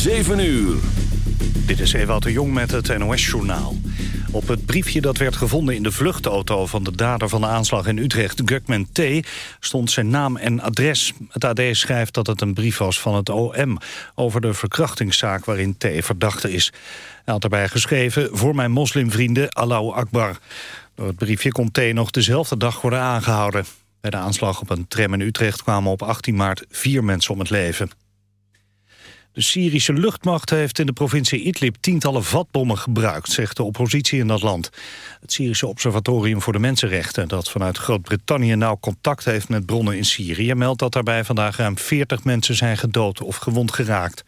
7 uur. Dit is Ewout de Jong met het NOS-journaal. Op het briefje dat werd gevonden in de vluchtauto van de dader van de aanslag in Utrecht, Gugman T., stond zijn naam en adres. Het AD schrijft dat het een brief was van het OM over de verkrachtingszaak waarin T. verdachte is. Hij had erbij geschreven, voor mijn moslimvrienden, Allahu Akbar. Door het briefje kon T. nog dezelfde dag worden aangehouden. Bij de aanslag op een tram in Utrecht kwamen op 18 maart vier mensen om het leven. De Syrische luchtmacht heeft in de provincie Idlib tientallen vatbommen gebruikt, zegt de oppositie in dat land. Het Syrische Observatorium voor de Mensenrechten, dat vanuit Groot-Brittannië nauw contact heeft met bronnen in Syrië, meldt dat daarbij vandaag ruim 40 mensen zijn gedood of gewond geraakt.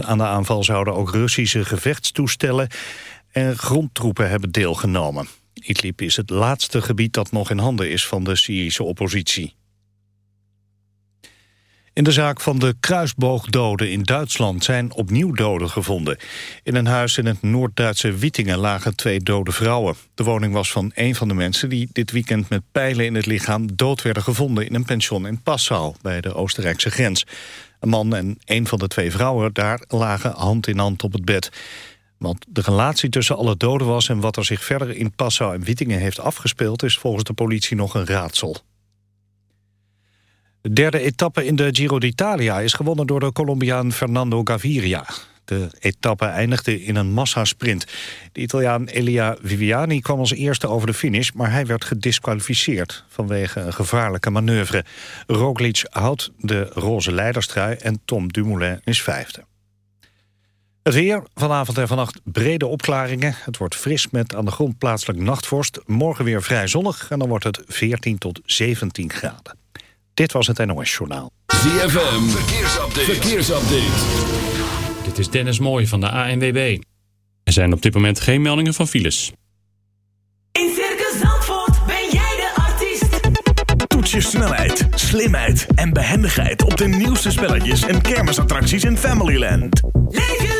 Aan de aanval zouden ook Russische gevechtstoestellen en grondtroepen hebben deelgenomen. Idlib is het laatste gebied dat nog in handen is van de Syrische oppositie. In de zaak van de kruisboogdoden in Duitsland zijn opnieuw doden gevonden. In een huis in het Noord-Duitse Wittingen lagen twee dode vrouwen. De woning was van een van de mensen die dit weekend met pijlen in het lichaam dood werden gevonden in een pension in Passau bij de Oostenrijkse grens. Een man en een van de twee vrouwen daar lagen hand in hand op het bed. Want de relatie tussen alle doden was en wat er zich verder in Passau en Wittingen heeft afgespeeld is volgens de politie nog een raadsel. De derde etappe in de Giro d'Italia is gewonnen door de Colombiaan Fernando Gaviria. De etappe eindigde in een massasprint. De Italiaan Elia Viviani kwam als eerste over de finish... maar hij werd gedisqualificeerd vanwege een gevaarlijke manoeuvre. Roglic houdt de roze leiderstrui en Tom Dumoulin is vijfde. Het weer, vanavond en vannacht brede opklaringen. Het wordt fris met aan de grond plaatselijk nachtvorst. Morgen weer vrij zonnig en dan wordt het 14 tot 17 graden. Dit was het NOS Journaal. ZFM, verkeersupdate. verkeersupdate. Dit is Dennis Mooij van de ANWB. Er zijn op dit moment geen meldingen van files. In Circus Zandvoort ben jij de artiest. Toets je snelheid, slimheid en behendigheid op de nieuwste spelletjes en kermisattracties in Familyland. Leef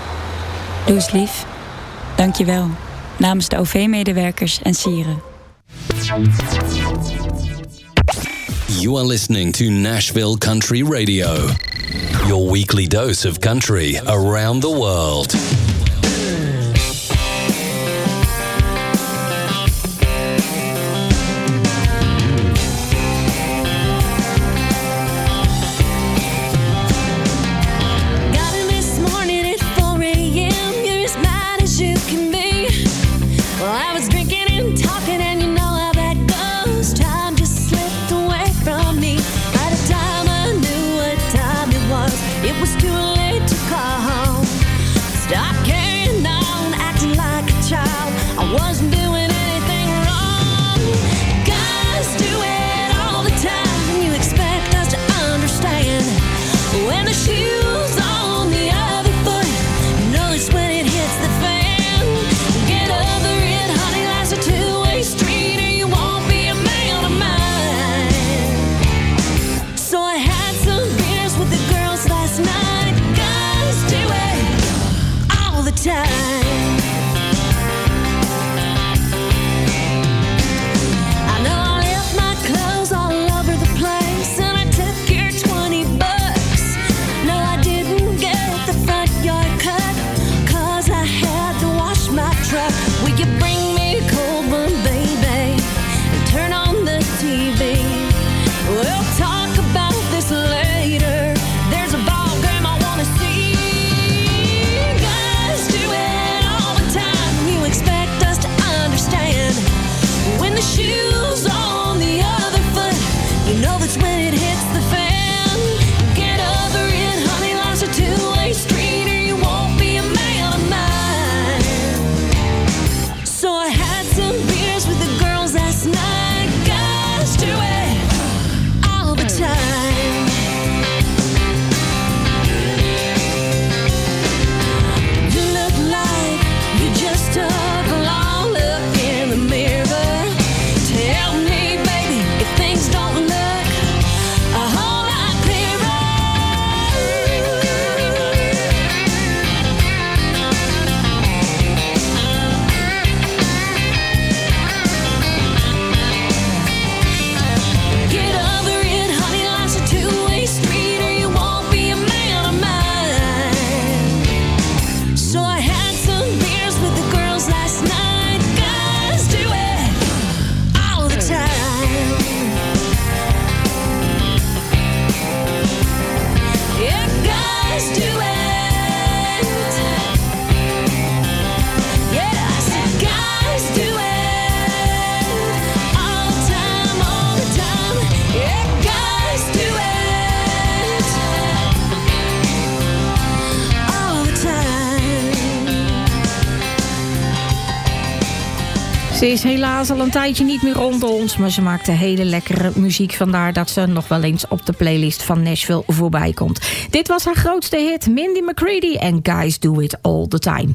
Doe eens lief. Dank je wel. Namens de OV-medewerkers en sieren. You are listening to Nashville Country Radio. Your weekly dose of country around the world. Will you bring Is helaas al een tijdje niet meer onder ons... maar ze maakte hele lekkere muziek. Vandaar dat ze nog wel eens op de playlist van Nashville voorbij komt. Dit was haar grootste hit, Mindy McCready en Guys Do It All The Time.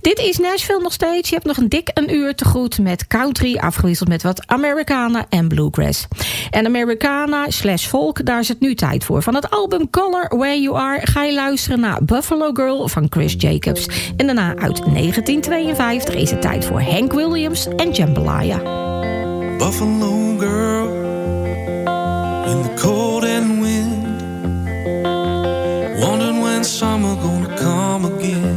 Dit is Nashville nog steeds. Je hebt nog een dik een uur te goed met country... afgewisseld met wat Americana en Bluegrass. En Americana slash folk, daar is het nu tijd voor. Van het album Color Where You Are ga je luisteren naar Buffalo Girl van Chris Jacobs. En daarna uit 1952 is het tijd voor Hank Williams en jambalaya. Buffalo girl in the cold and wind, wondering when summer gonna come again.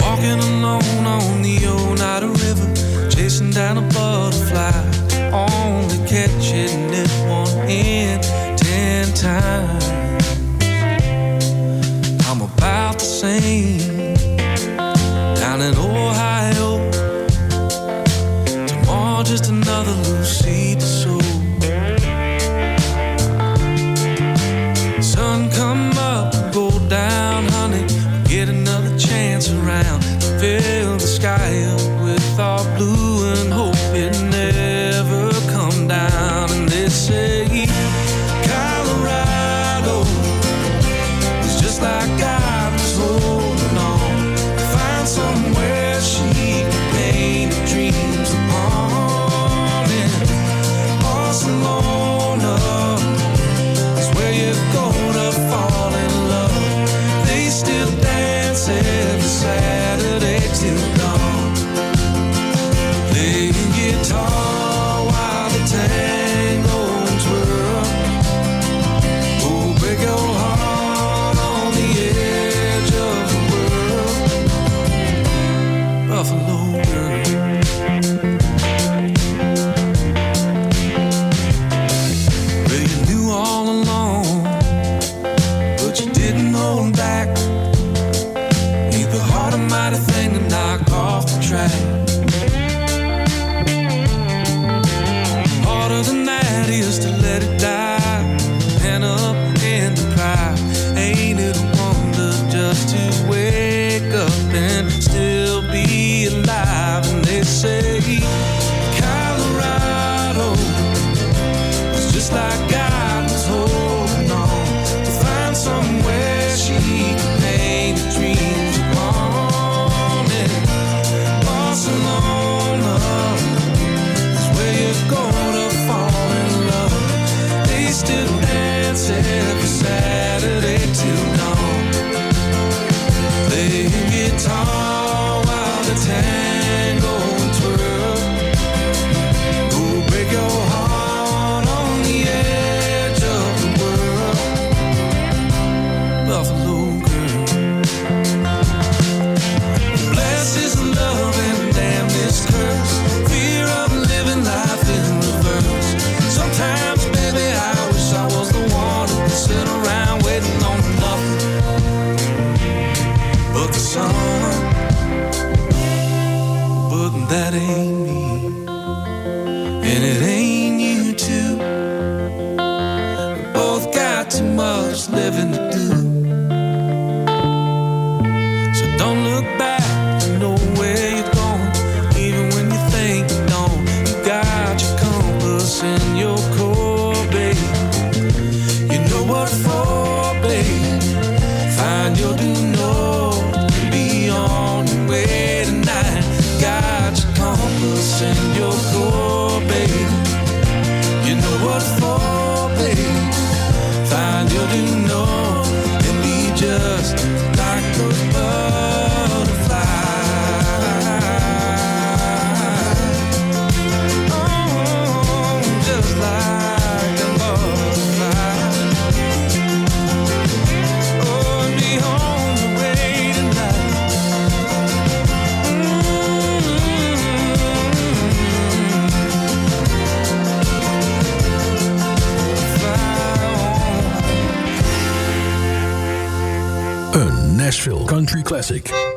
Walking alone on the Oneida River, chasing down a butterfly, only catching it one in ten times. I'm about the same. classic.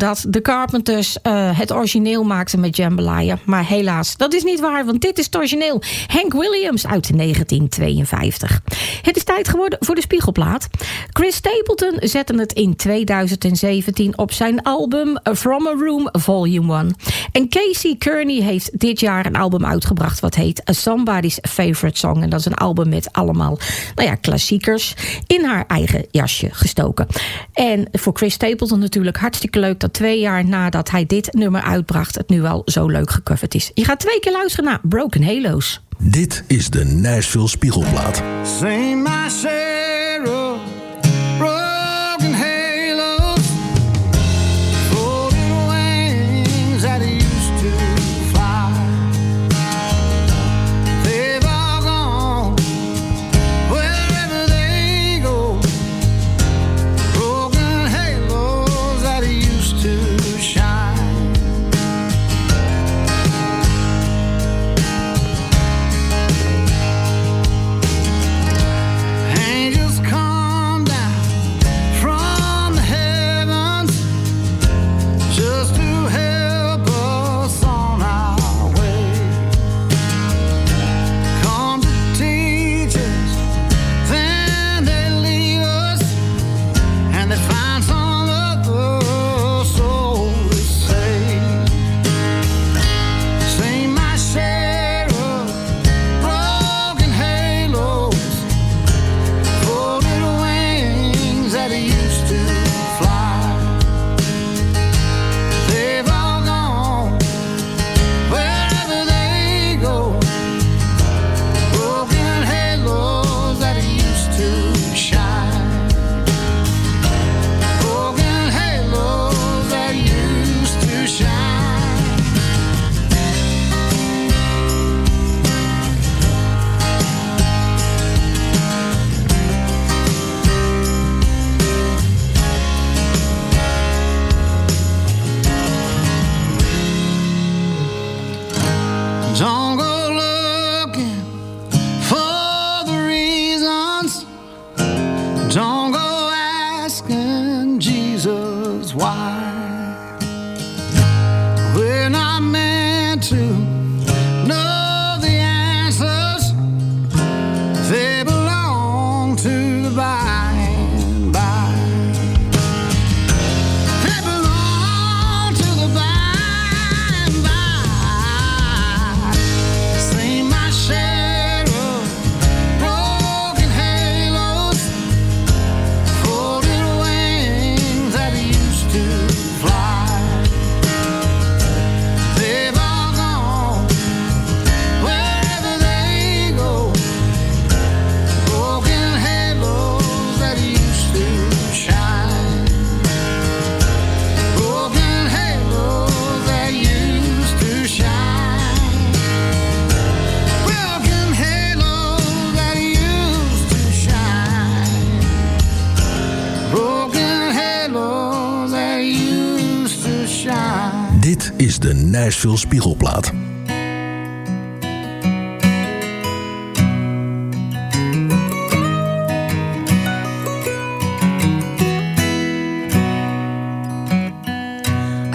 Dat de Carpenters eh, het origineel maakten met Jambalaya. Maar helaas, dat is niet waar, want dit is het origineel. Hank Williams uit 1952. Het is tijd geworden voor de spiegelplaat. Chris Stapleton zette het in 2017 op zijn album From a Room Volume 1. En Casey Kearney heeft dit jaar een album uitgebracht wat heet Somebody's Favorite Song. En dat is een album met allemaal nou ja, klassiekers in haar eigen jasje gestoken. En voor Chris Stapleton natuurlijk hartstikke leuk dat twee jaar nadat hij dit nummer uitbracht, het nu al zo leuk gecoverd is. Je gaat twee keer luisteren naar Broken Halos. Dit is de Nashville Spiegelplaat. Sing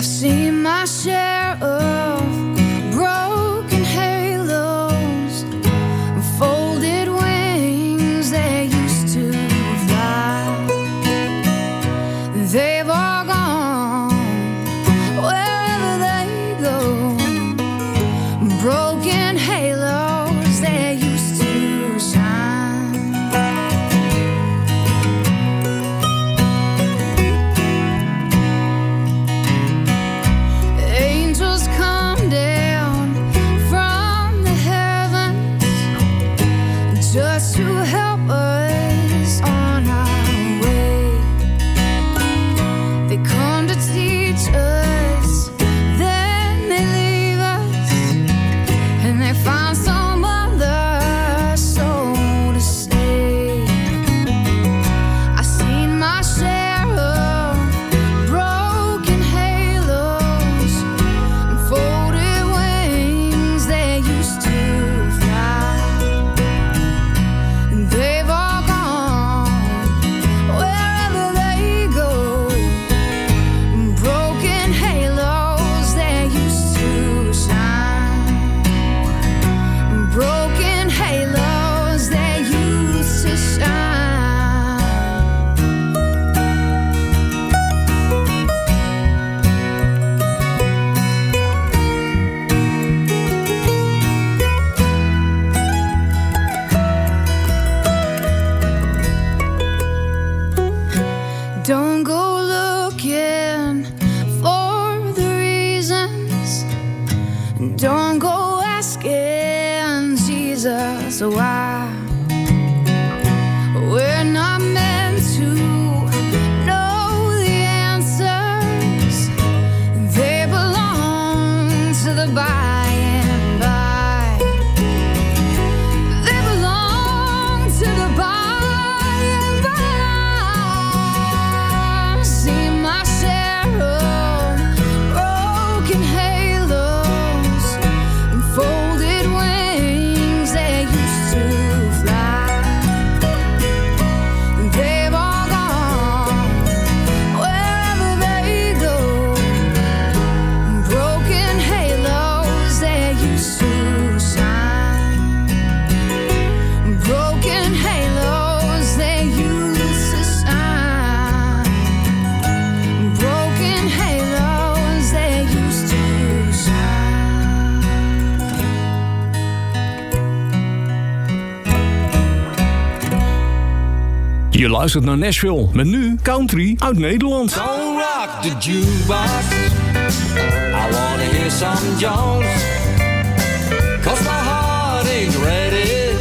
I've seen my share of luistert naar Nashville met nu country uit Nederland. Don't rock the jukebox. I wanna hear some Jones. Cause my heart ain't ready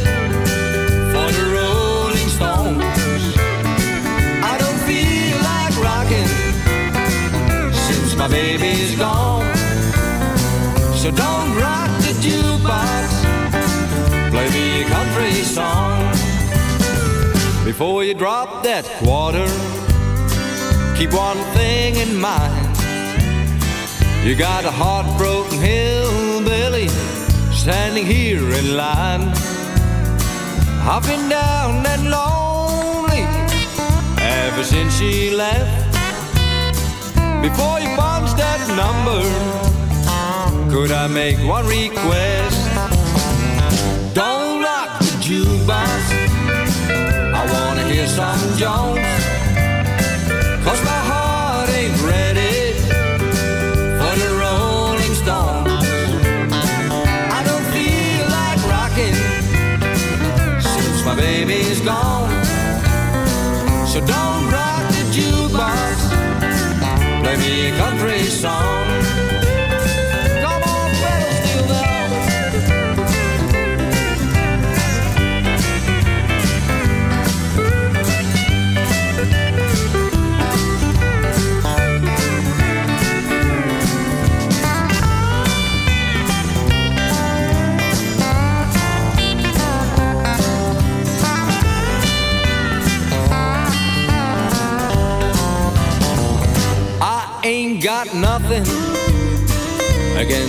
for the Rolling Stones. I don't feel like rocking since my baby's gone. So don't rock Before you drop that quarter, keep one thing in mind. You got a heartbroken hillbilly standing here in line. I've been down and lonely ever since she left. Before you punch that number, could I make one request? Jones. Cause my heart ain't ready for the Rolling Stones. I don't feel like rocking since my baby's gone. So don't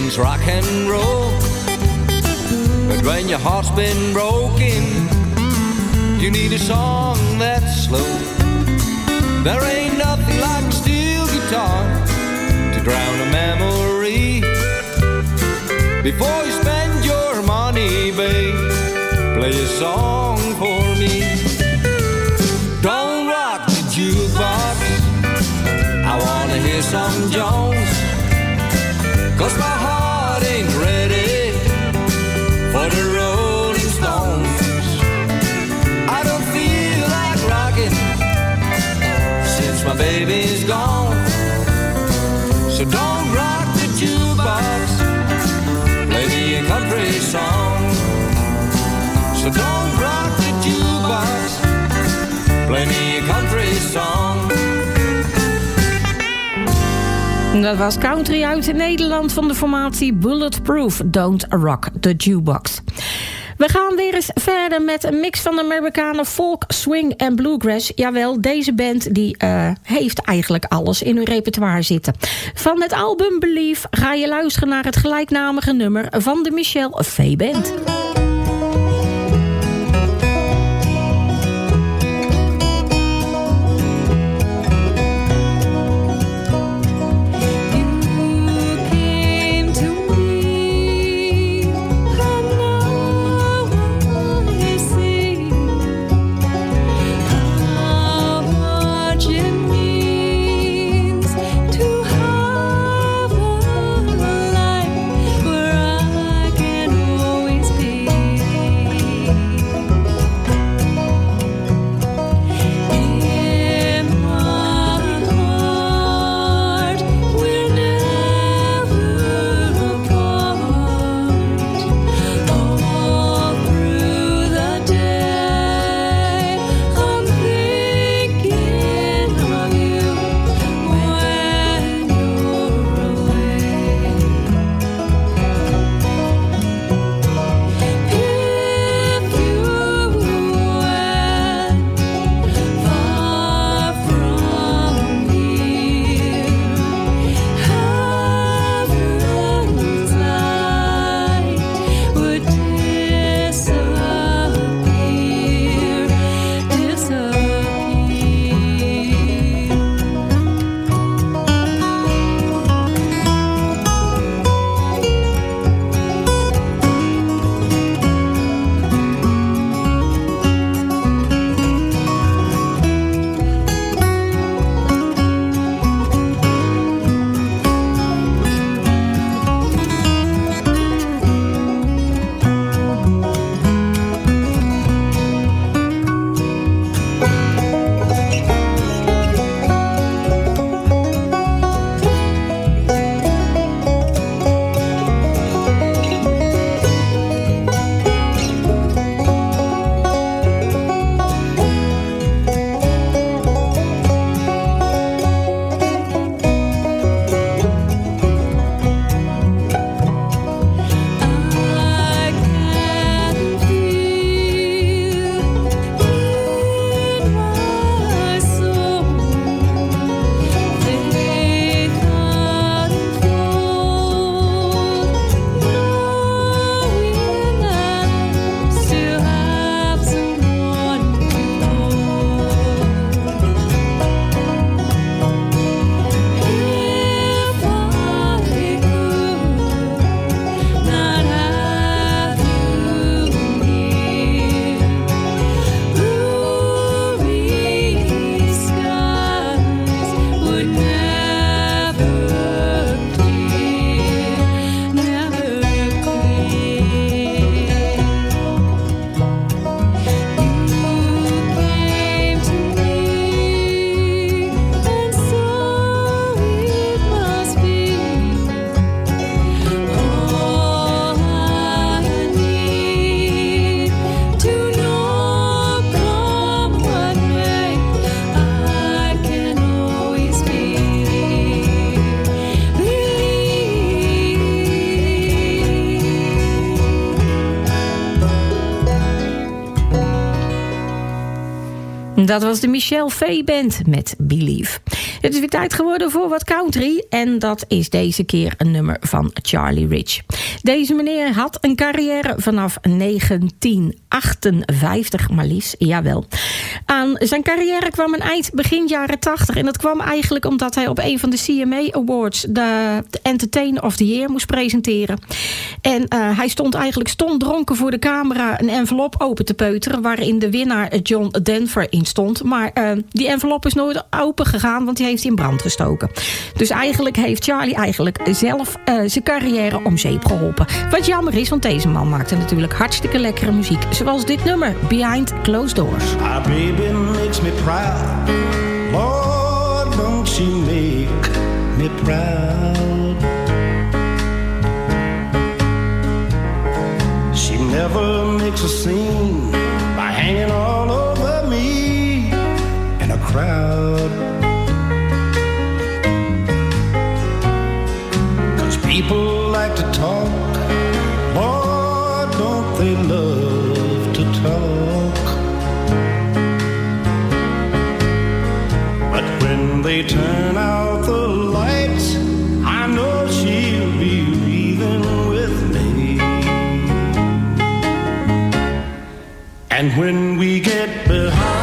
means rock and roll. But when your heart's been broken, you need a song that's slow. There ain't dat was country uit Nederland van de formatie Bulletproof Don't Rock the Jukebox. We gaan weer eens verder met een mix van Amerikanen folk, swing en bluegrass. Jawel, deze band die eh, heeft eigenlijk alles in hun repertoire zitten. Van het album Believe ga je luisteren naar het gelijknamige nummer van de Michelle V-band. Dat was de Michelle V Band met Believe. Het is weer tijd geworden voor wat country. En dat is deze keer een nummer van Charlie Rich. Deze meneer had een carrière vanaf 19 1958, maar liefst, jawel. Aan zijn carrière kwam een eind begin jaren 80. En dat kwam eigenlijk omdat hij op een van de CMA Awards... de Entertainer of the Year moest presenteren. En eh, hij stond eigenlijk stond dronken voor de camera... een envelop open te peuteren... waarin de winnaar John Denver in stond. Maar eh, die envelop is nooit open gegaan... want die heeft in brand gestoken. Dus eigenlijk heeft Charlie eigenlijk zelf eh, zijn carrière om zeep geholpen. Wat jammer is, want deze man maakte natuurlijk hartstikke lekkere muziek. Zoals dit nummer, Behind Closed Doors. My baby makes me proud. Lord, don't she make me proud? She never makes a scene by hanging all over me in a crowd. People like to talk. They turn out the lights, I know she'll be leaving with me. And when we get behind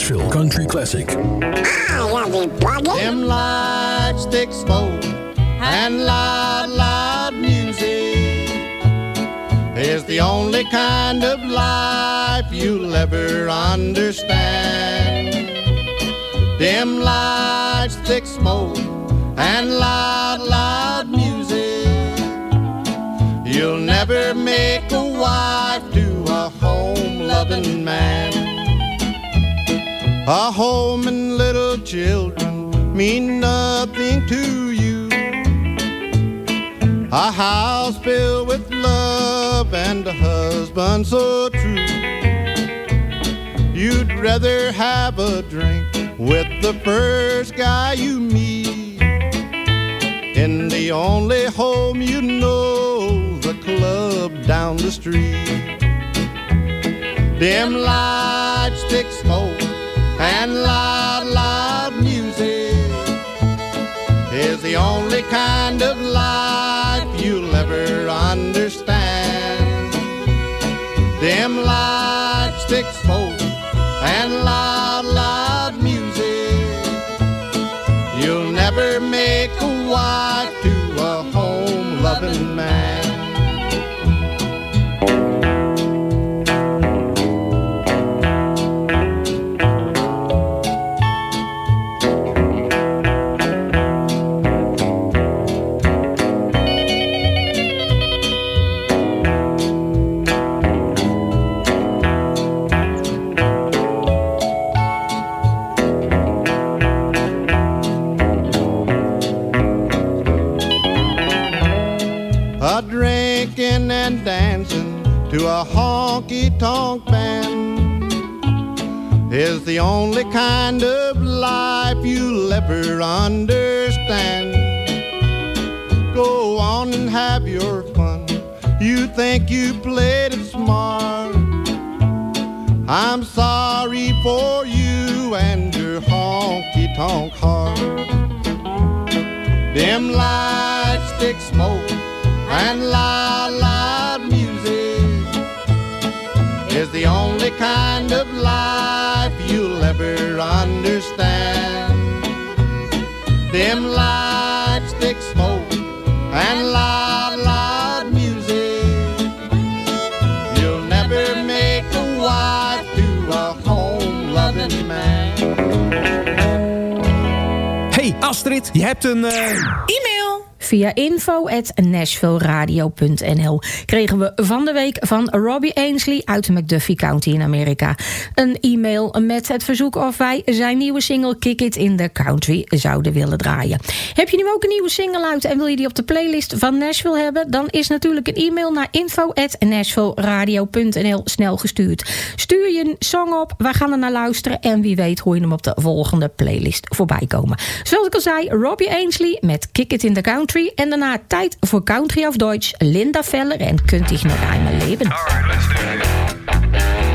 Nashville Country Classic. Them light sticks smoke and loud, loud music is the only kind of life you'll ever understand. Them lights, thick smoke and loud, loud music. You'll never make a wife to a home loving man. A home and little children mean nothing to you. A house filled with love and a husband so true. You'd rather have a drink with the first guy you meet. In the only home you know, the club down the street. Dim light stick smoke and loud, loud music is the only kind of life you'll ever understand. Dim light stick smoke and loud, loud music. You'll never make a wife to a home loving man. drinking and dancing to a honky tonk band is the only kind of life you'll ever understand. Go on and have your fun. You think you played it smart. I'm sorry for you and your honky tonk heart. Dim lights, stick smoke, and loud, loud music is the only kind of life you'll ever understand. Dim lights, stick smoke, and loud, loud music. You'll never make a wife to a home-loving man. Hey Astrid, je hebt een... eh, E-mail. Via info.nashvilleradio.nl kregen we van de week van Robbie Ainsley uit McDuffie County in Amerika. Een e-mail met het verzoek of wij zijn nieuwe single Kick It in the Country zouden willen draaien. Heb je nu ook een nieuwe single uit en wil je die op de playlist van Nashville hebben? Dan is natuurlijk een e-mail naar info.nashvilleradio.nl snel gestuurd. Stuur je een song op, wij gaan er naar luisteren en wie weet hoor je hem op de volgende playlist voorbij komen. Zoals ik al zei, Robbie Ainsley met Kick It in the Country en daarna tijd voor Country of Deutsch, Linda Veller en Kunt ich noch einmal leben. It's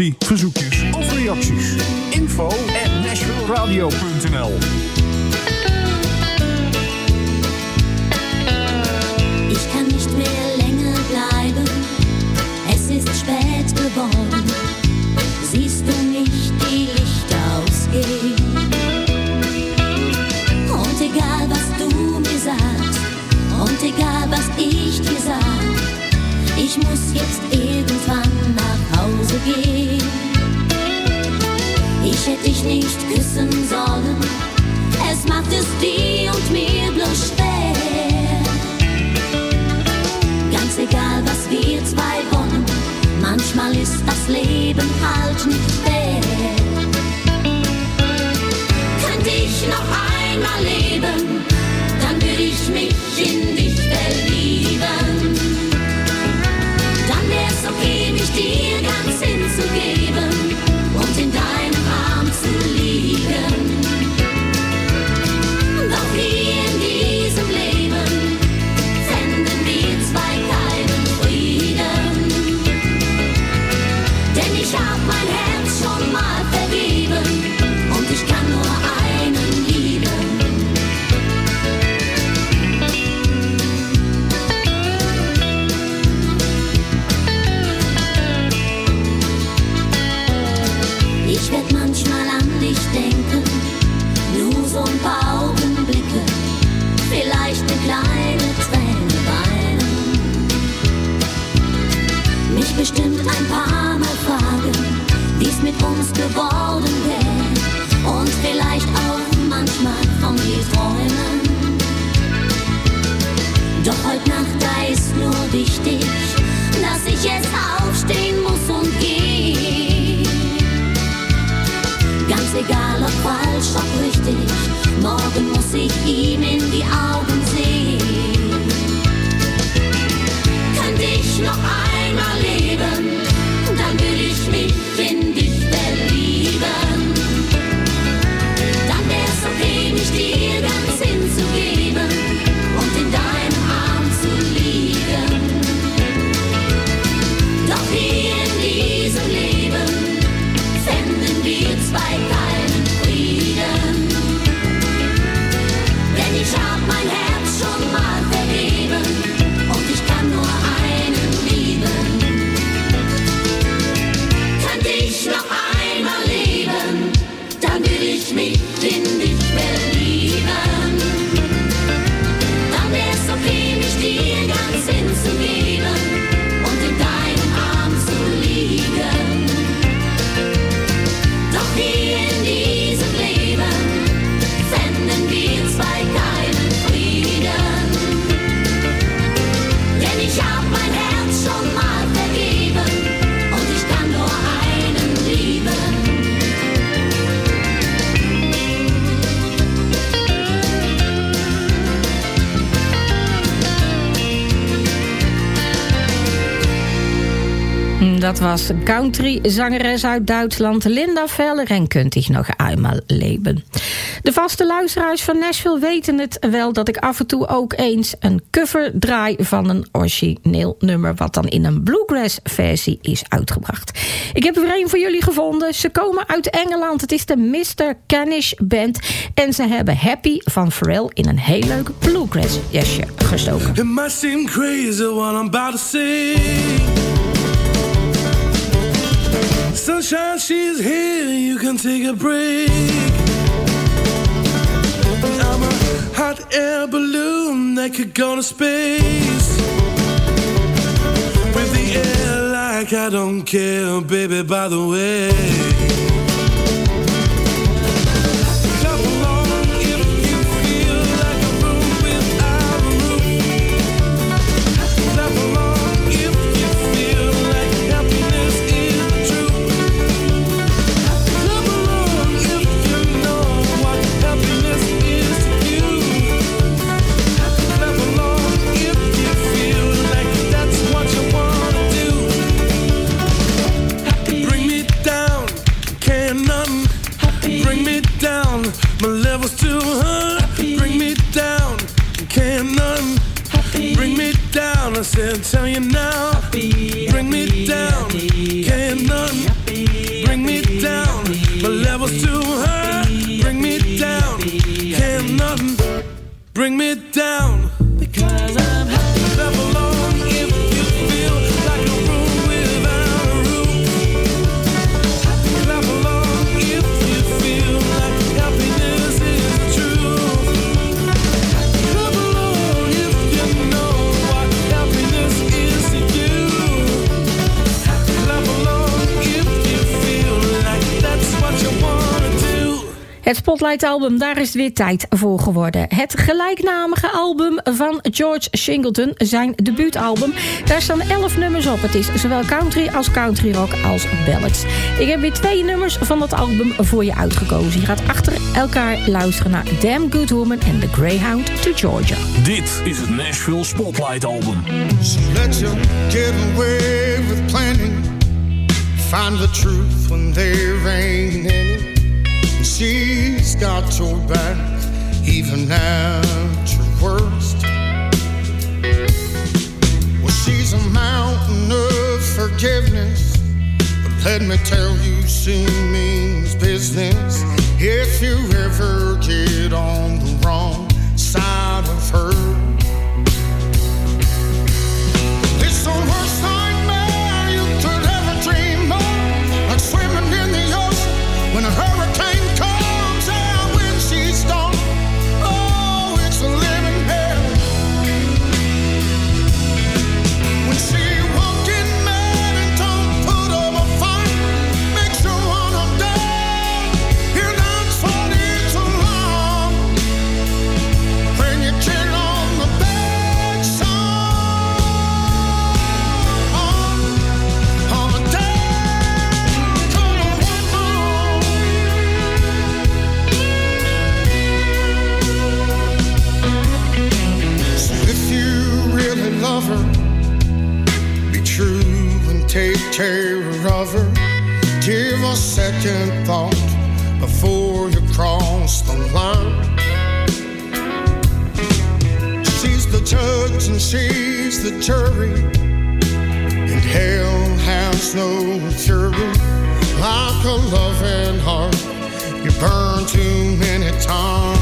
Informatie, verzoekjes of reacties. Info at nashvilleradio.nl Ich kann nicht mehr länger bleiben, es ist spät geworden. Siehst du nicht die Lichter ausgehen? Und egal was du mir sagst, und egal was ich dir sag, ich muss jetzt gehen. Ich hätte dich nicht küssen sollen. Es macht es dir und mir bloß schwer. Ganz egal, was wir zwei wollen, manchmal ist das Leben halt nicht fair. Könnte ich noch einmal leben, dann würde ich mich in dich verlieben. Dir ganz hinzugeben und in deinem Arm zu liegen. Was country-zangeres uit Duitsland Linda Veller en kunt ich nog eenmaal leven. De vaste luisteraars van Nashville weten het wel dat ik af en toe ook eens een cover draai van een origineel nummer wat dan in een bluegrass versie is uitgebracht. Ik heb er een voor jullie gevonden. Ze komen uit Engeland. Het is de Mr. Canish Band en ze hebben Happy van Pharrell in een heel leuk bluegrass jasje gestoken. It might seem crazy what I'm about to say. Sunshine, she's here, you can take a break. I'm a hot air balloon that could go to space. With the air like I don't care, baby, by the way. Can't nothing. Bring me down, I said, tell you now. Bring me down, can't nothing. Bring me down, my level's too high. Bring me down, can't nothing. Bring me down. Het Spotlight-album, daar is weer tijd voor geworden. Het gelijknamige album van George Singleton, zijn debuutalbum. Daar staan 11 nummers op. Het is zowel country als country rock als ballads. Ik heb weer twee nummers van dat album voor je uitgekozen. Je gaat achter elkaar luisteren naar Damn Good Woman en The Greyhound to Georgia. Dit is het Nashville Spotlight Album. let you get away with planning. Find the truth when there ain't. she's got your back even at your worst. Well, she's a mountain of forgiveness, but let me tell you, she means business. If you ever get on the wrong side of her. and sees the jury, and hell has no fury like a loving heart. You burn too many times.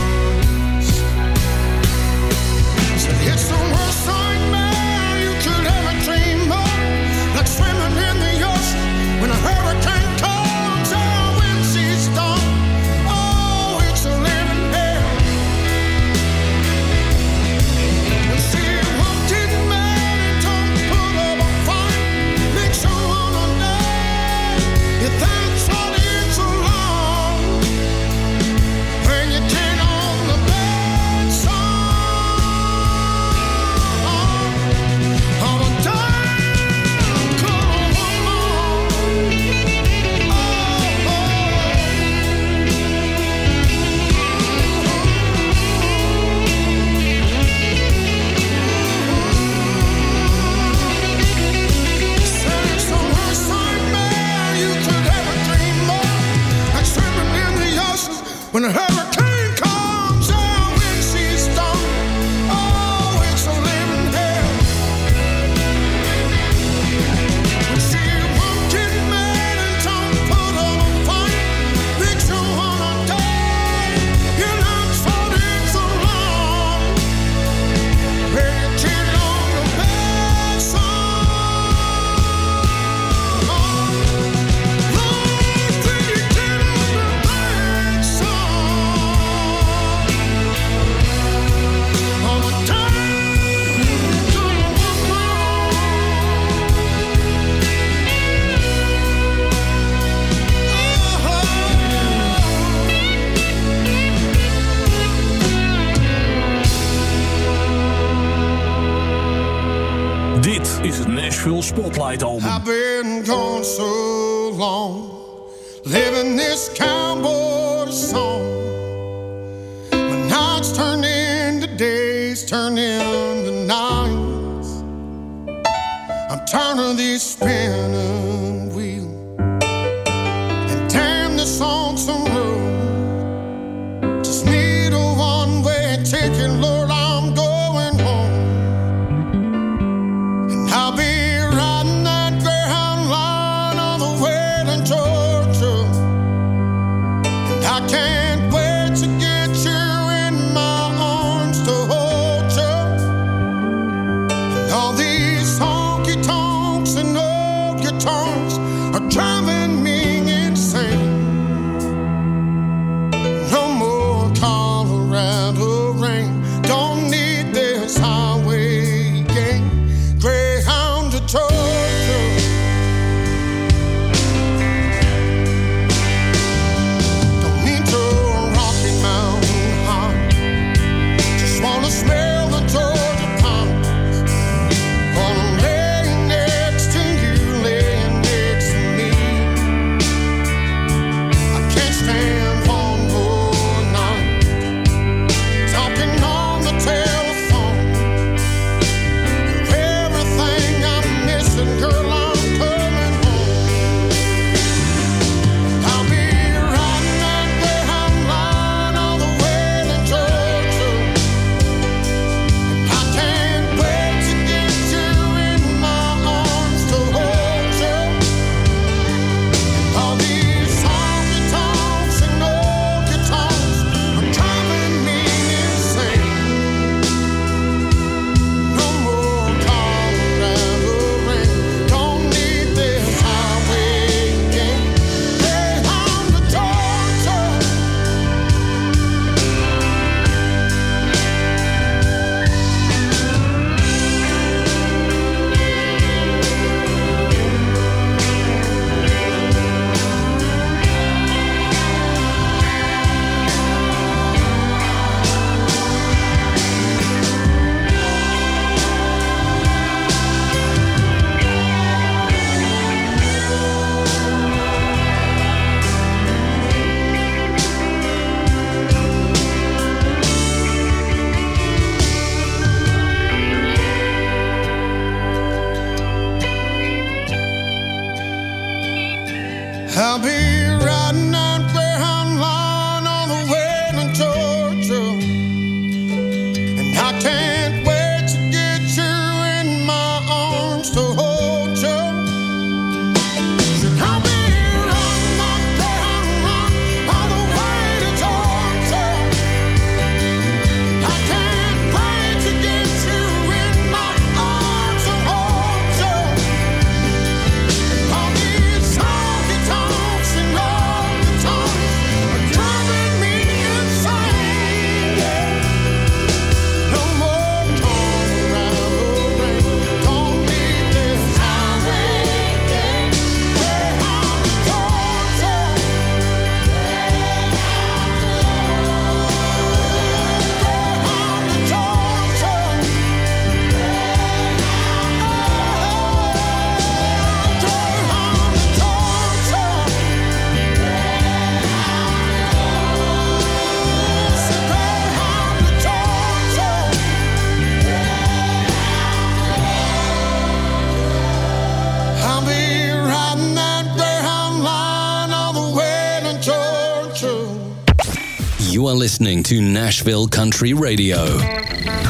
To Nashville Country Radio,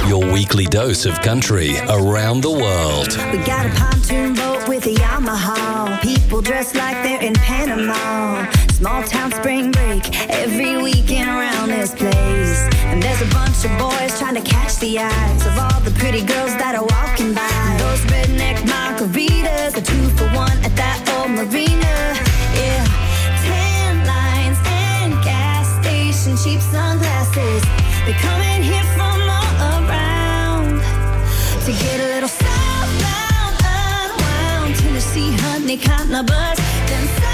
your weekly dose of country around the world. We got a pontoon boat with a Yamaha. People dressed like they're in Panama. Small town spring break every weekend around this place. And there's a bunch of boys trying to catch the eyes of all the pretty girls that are walking by. Those redneck margaritas, a two for one at that old marina. Cotton a bus, then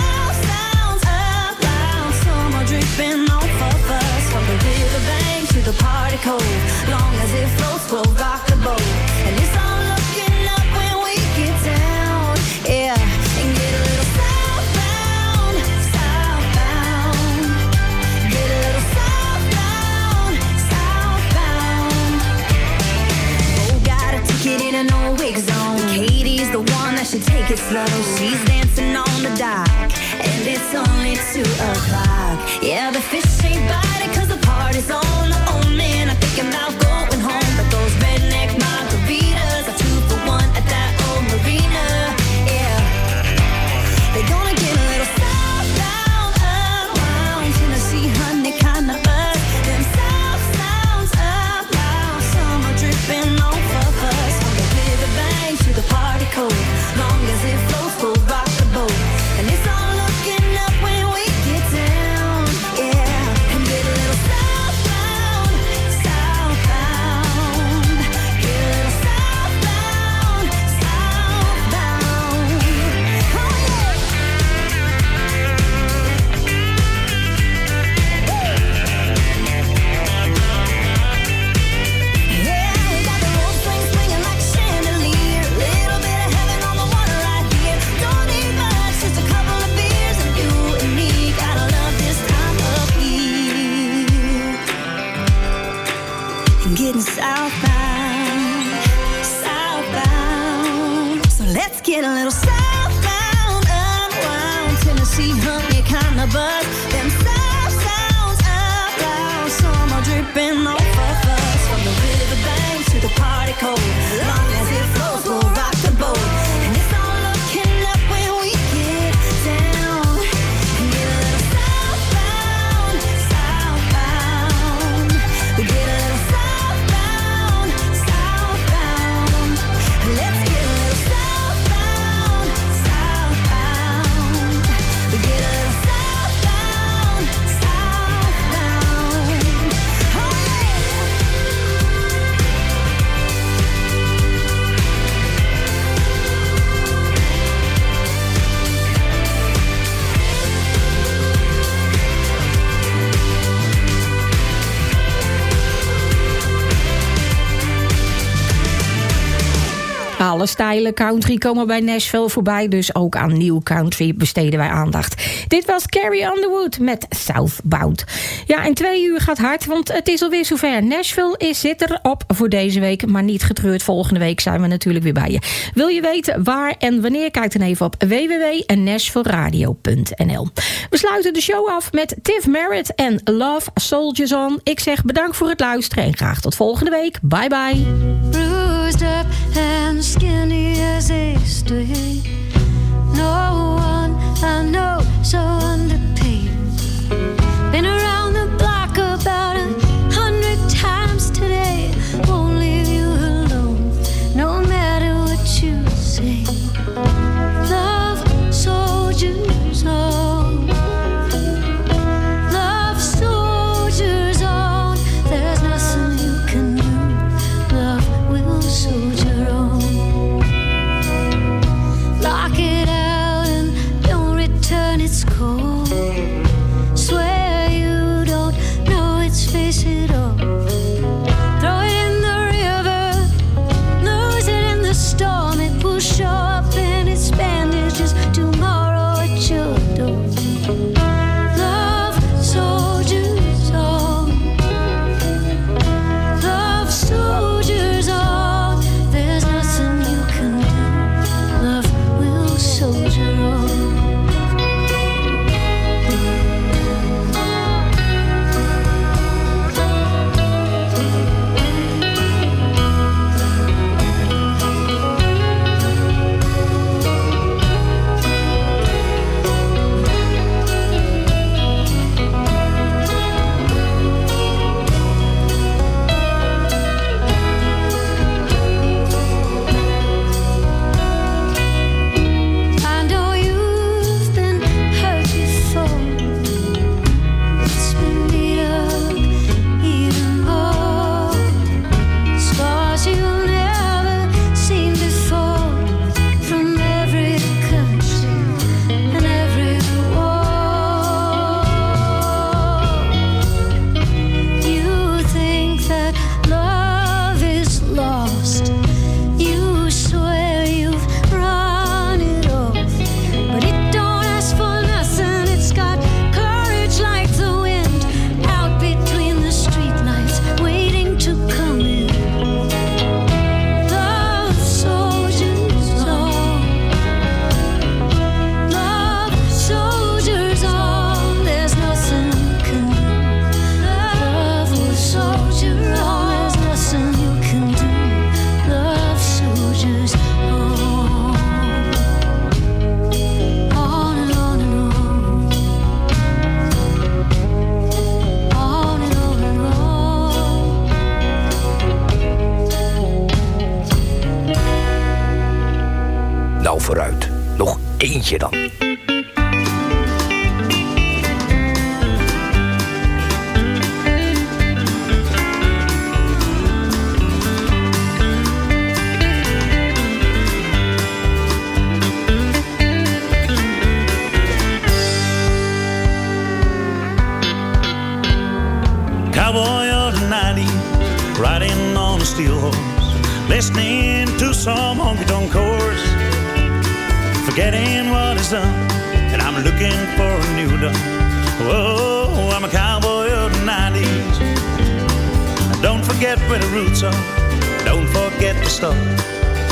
it slow. She's dancing Alle country komen bij Nashville voorbij. Dus ook aan nieuw country besteden wij aandacht. Dit was Carrie Underwood met Southbound. Ja, en twee uur gaat hard, want het is alweer zover. Nashville is, zit erop voor deze week. Maar niet getreurd, volgende week zijn we natuurlijk weer bij je. Wil je weten waar en wanneer? Kijk dan even op www.nashvilleradio.nl We sluiten de show af met Tiff Merritt en Love Soldiers On. Ik zeg bedankt voor het luisteren en graag tot volgende week. Bye bye. many as they stray. No one I know so under. Roots are, don't forget the start.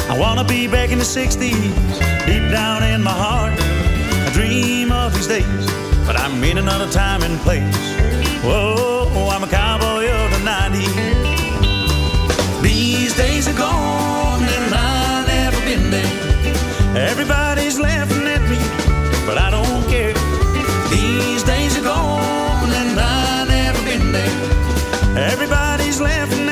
I wanna be back in the 60s, deep down in my heart. I dream of these days, but I'm in another time and place. Whoa, I'm a cowboy of the 90s. These days are gone and I've never been there. Everybody's laughing at me, but I don't care. These days are gone and I've never been there. Everybody's laughing